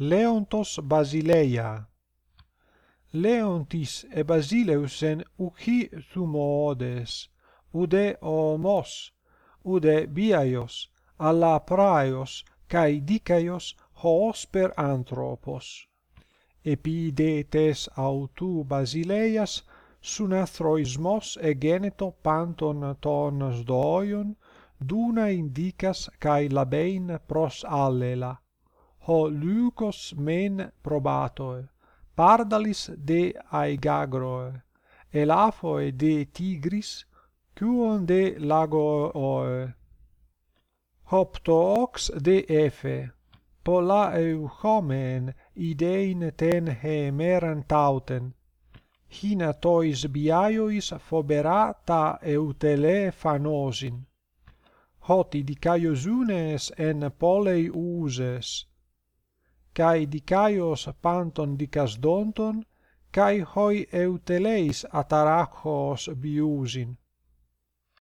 Leontos Basileia. Leontis e Basileus en uci thumodes, ude homos ude biaios, alla praios, kai dikaios dicaios hoosper anthropos. Epidetes autu Basileias sunathroismos e geneto panton ton sdoion, duna indicas kai labein pros allela ho leucos men probatoe pardalis de aegagroe elaphoe de tigris cion de lagooe hoptoox de efe pola euchomen idein ten hemeran tauten hina tois biaiois phobera ta eutele phanosin hoti dikaiosounes en polei uses, kai dikaios panton dikasdonton kai hoi euteleis atarachos biusin.